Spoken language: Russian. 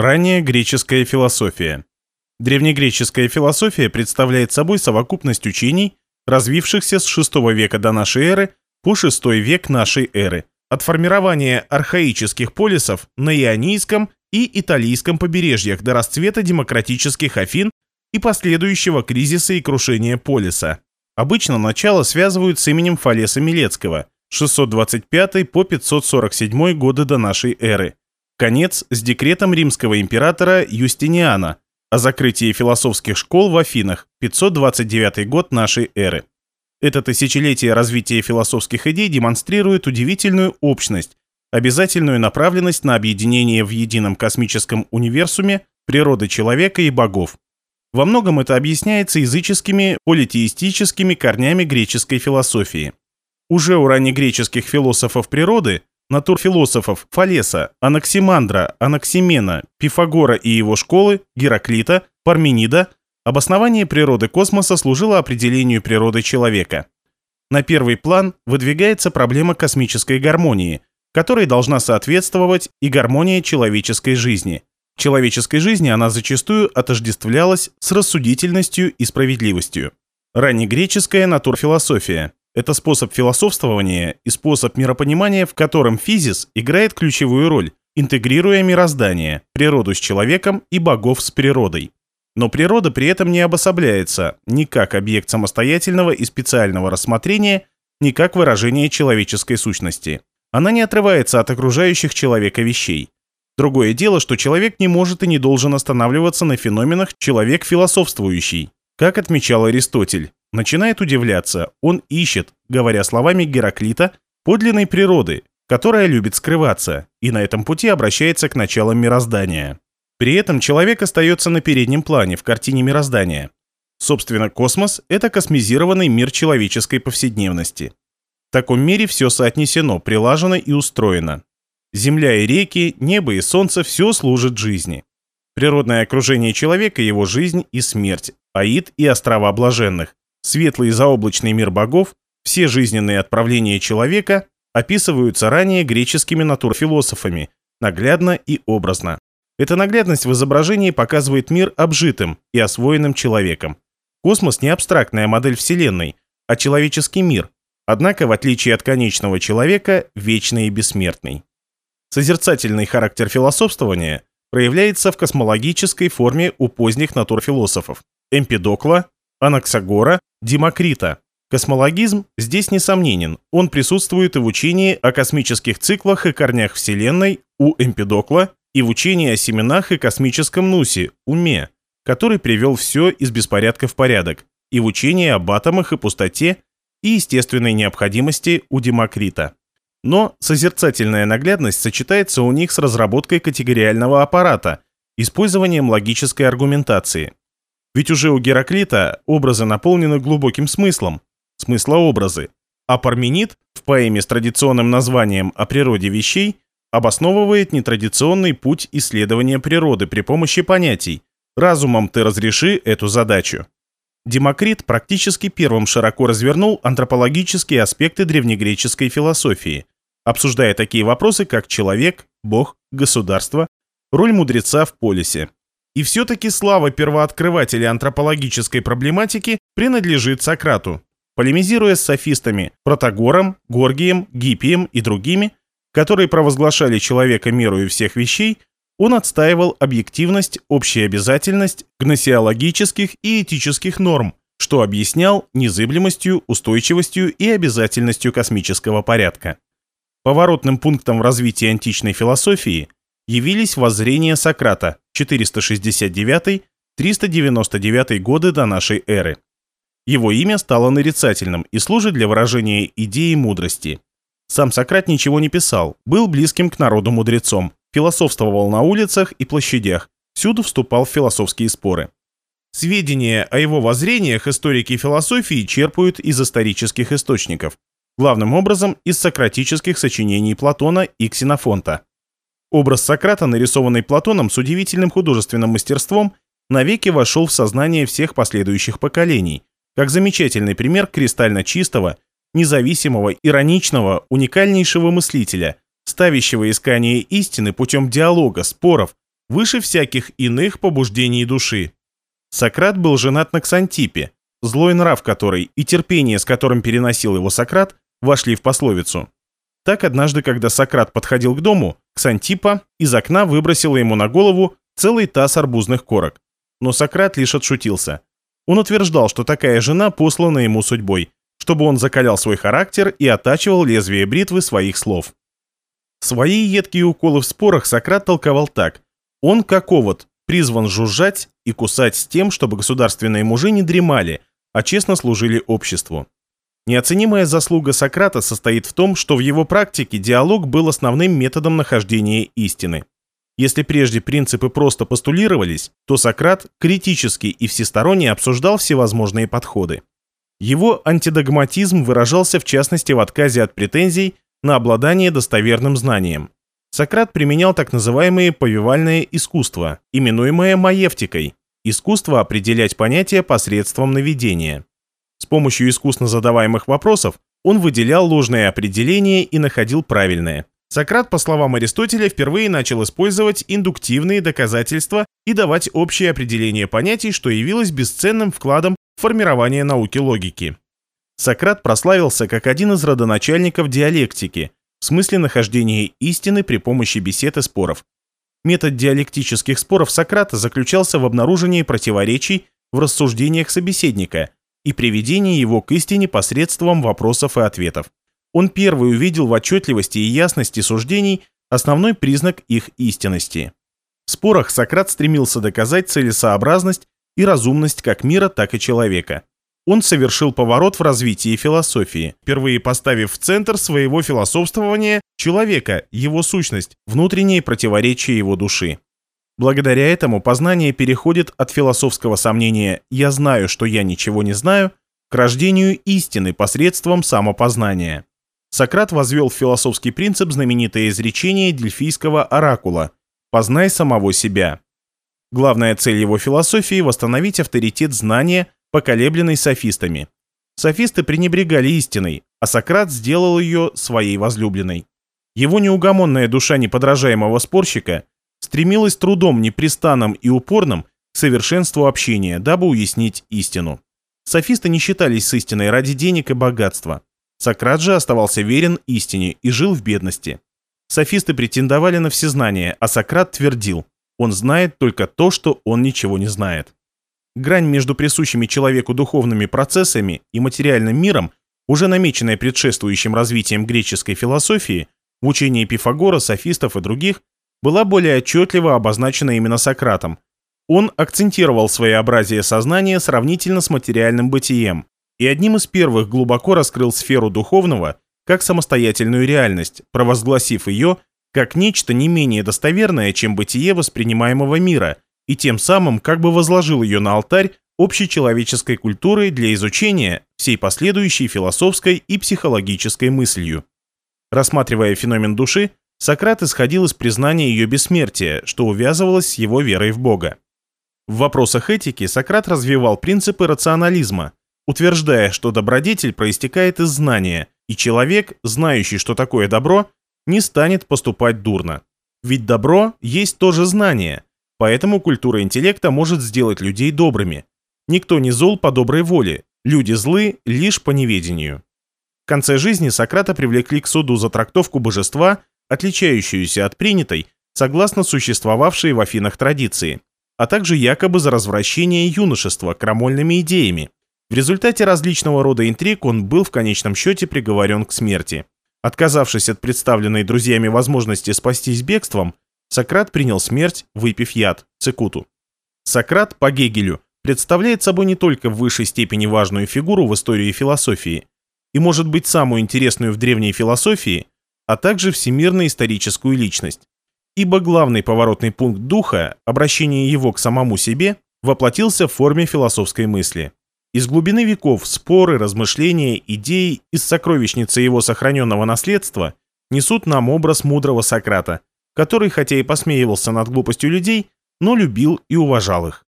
Ранняя греческая философия. Древнегреческая философия представляет собой совокупность учений, развившихся с VI века до нашей эры по VI век нашей эры, от формирования архаических полисов на Ионийском и Италийском побережьях до расцвета демократических Афин и последующего кризиса и крушения полиса. Обычно начало связывают с именем Фалеса Милецкого, 625 по 547 годы до нашей эры. Конец с декретом римского императора Юстиниана о закрытии философских школ в Афинах, 529 год нашей эры. Это тысячелетие развития философских идей демонстрирует удивительную общность, обязательную направленность на объединение в едином космическом универсуме природы человека и богов. Во многом это объясняется языческими, политеистическими корнями греческой философии. Уже у раннегреческих философов природы, натурфилософов Фалеса, Анаксимандра, Анаксимена, Пифагора и его школы, Гераклита, Парменида, обоснование природы космоса служило определению природы человека. На первый план выдвигается проблема космической гармонии, которой должна соответствовать и гармония человеческой жизни. Человеческой жизни она зачастую отождествлялась с рассудительностью и справедливостью. Раннегреческая натурфилософия это способ философствования и способ миропонимания, в котором физис играет ключевую роль, интегрируя мироздание, природу с человеком и богов с природой. Но природа при этом не обособляется ни как объект самостоятельного и специального рассмотрения, ни как выражение человеческой сущности. Она не отрывается от окружающих человека вещей. Другое дело, что человек не может и не должен останавливаться на феноменах человек философствующий. Как отмечал Аристотель, начинает удивляться, он ищет, говоря словами Гераклита, подлинной природы, которая любит скрываться, и на этом пути обращается к началам мироздания. При этом человек остается на переднем плане в картине мироздания. Собственно, космос – это космизированный мир человеческой повседневности. В таком мире все соотнесено, прилажено и устроено. Земля и реки, небо и солнце – все служит жизни. Природное окружение человека – его жизнь и смерть, Аид и острова блаженных, светлый заоблачный мир богов, все жизненные отправления человека описываются ранее греческими натурфилософами, наглядно и образно. Эта наглядность в изображении показывает мир обжитым и освоенным человеком. Космос не абстрактная модель Вселенной, а человеческий мир, однако, в отличие от конечного человека, вечный и бессмертный. Созерцательный характер философствования проявляется в космологической форме у поздних натурфилософов Эмпидокла, Анаксагора, Демокрита. Космологизм здесь несомненен, он присутствует и в учении о космических циклах и корнях Вселенной у Эмпидокла, и в учении о семенах и космическом нусе, уме, который привел все из беспорядка в порядок, и в учении об атомах и пустоте и естественной необходимости у Демокрита. Но созерцательная наглядность сочетается у них с разработкой категориального аппарата, использованием логической аргументации – ведь уже у Гераклита образы наполнены глубоким смыслом, смыслообразы, а Парменид в поэме с традиционным названием «О природе вещей» обосновывает нетрадиционный путь исследования природы при помощи понятий «разумом ты разреши эту задачу». Демокрит практически первым широко развернул антропологические аспекты древнегреческой философии, обсуждая такие вопросы, как человек, бог, государство, роль мудреца в полисе. И все-таки слава первооткрывателя антропологической проблематики принадлежит Сократу. Полемизируя с софистами Протагором, Горгием, Гиппием и другими, которые провозглашали человека мерою всех вещей, он отстаивал объективность, общеобязательность гносеологических и этических норм, что объяснял незыблемостью, устойчивостью и обязательностью космического порядка. Поворотным пунктом в развитии античной философии – явились воззрения Сократа 469-399 годы до нашей эры. Его имя стало нарицательным и служит для выражения идеи мудрости. Сам Сократ ничего не писал, был близким к народу мудрецом, философствовал на улицах и площадях, всюду вступал в философские споры. Сведения о его воззрениях историки философии черпают из исторических источников, главным образом из сократических сочинений Платона и Ксенофонта. Образ Сократа, нарисованный Платоном с удивительным художественным мастерством, навеки вошел в сознание всех последующих поколений, как замечательный пример кристально чистого, независимого, ироничного, уникальнейшего мыслителя, ставящего искание истины путем диалога, споров, выше всяких иных побуждений души. Сократ был женат на Ксантипе, злой нрав которой и терпение, с которым переносил его Сократ, вошли в пословицу. Так однажды, когда Сократ подходил к дому, Ксантипа из окна выбросила ему на голову целый таз арбузных корок. Но Сократ лишь отшутился. Он утверждал, что такая жена послана ему судьбой, чтобы он закалял свой характер и оттачивал лезвие бритвы своих слов. Свои едкие уколы в спорах Сократ толковал так. Он, как овод, призван жужжать и кусать с тем, чтобы государственные мужи не дремали, а честно служили обществу. Неоценимая заслуга Сократа состоит в том, что в его практике диалог был основным методом нахождения истины. Если прежде принципы просто постулировались, то Сократ критически и всесторонне обсуждал всевозможные подходы. Его антидогматизм выражался в частности в отказе от претензий на обладание достоверным знанием. Сократ применял так называемое повивальное искусство, именуемое маевтикой, искусство определять понятия посредством наведения. С помощью искусно задаваемых вопросов он выделял ложные определения и находил правильные. Сократ, по словам Аристотеля, впервые начал использовать индуктивные доказательства и давать общее определение понятий, что явилось бесценным вкладом в формирование науки логики. Сократ прославился как один из родоначальников диалектики, в смысле нахождения истины при помощи бесед и споров. Метод диалектических споров Сократа заключался в обнаружении противоречий в рассуждениях собеседника и приведении его к истине посредством вопросов и ответов. Он первый увидел в отчетливости и ясности суждений основной признак их истинности. В спорах Сократ стремился доказать целесообразность и разумность как мира, так и человека – он совершил поворот в развитии философии, впервые поставив в центр своего философствования человека, его сущность, внутренние противоречия его души. Благодаря этому познание переходит от философского сомнения «я знаю, что я ничего не знаю» к рождению истины посредством самопознания. Сократ возвел в философский принцип знаменитое изречение дельфийского оракула «познай самого себя». Главная цель его философии – восстановить авторитет знания – поколебленной софистами. Софисты пренебрегали истиной, а Сократ сделал ее своей возлюбленной. Его неугомонная душа неподражаемого спорщика стремилась трудом непрестанным и упорным к совершенству общения, дабы уяснить истину. Софисты не считались с истиной ради денег и богатства. Сократ же оставался верен истине и жил в бедности. Софисты претендовали на всезнание, а Сократ твердил, он знает только то, что он ничего не знает. Грань между присущими человеку духовными процессами и материальным миром, уже намеченная предшествующим развитием греческой философии, в учении Пифагора, софистов и других, была более отчетливо обозначена именно Сократом. Он акцентировал своеобразие сознания сравнительно с материальным бытием и одним из первых глубоко раскрыл сферу духовного как самостоятельную реальность, провозгласив ее как нечто не менее достоверное, чем бытие воспринимаемого мира – и тем самым как бы возложил ее на алтарь общечеловеческой культуры для изучения всей последующей философской и психологической мыслью. Рассматривая феномен души, Сократ исходил из признания ее бессмертия, что увязывалось с его верой в Бога. В вопросах этики Сократ развивал принципы рационализма, утверждая, что добродетель проистекает из знания, и человек, знающий, что такое добро, не станет поступать дурно. Ведь добро есть тоже знание, Поэтому культура интеллекта может сделать людей добрыми. Никто не зол по доброй воле, люди злы лишь по неведению. В конце жизни Сократа привлекли к суду за трактовку божества, отличающуюся от принятой, согласно существовавшей в Афинах традиции, а также якобы за развращение юношества крамольными идеями. В результате различного рода интриг он был в конечном счете приговорен к смерти. Отказавшись от представленной друзьями возможности спастись бегством, Сократ принял смерть, выпив яд, цикуту. Сократ по Гегелю представляет собой не только в высшей степени важную фигуру в истории философии, и может быть самую интересную в древней философии, а также всемирно-историческую личность. Ибо главный поворотный пункт духа, обращение его к самому себе, воплотился в форме философской мысли. Из глубины веков споры, размышления, идеи из сокровищницы его сохраненного наследства несут нам образ мудрого Сократа, который хотя и посмеивался над глупостью людей, но любил и уважал их.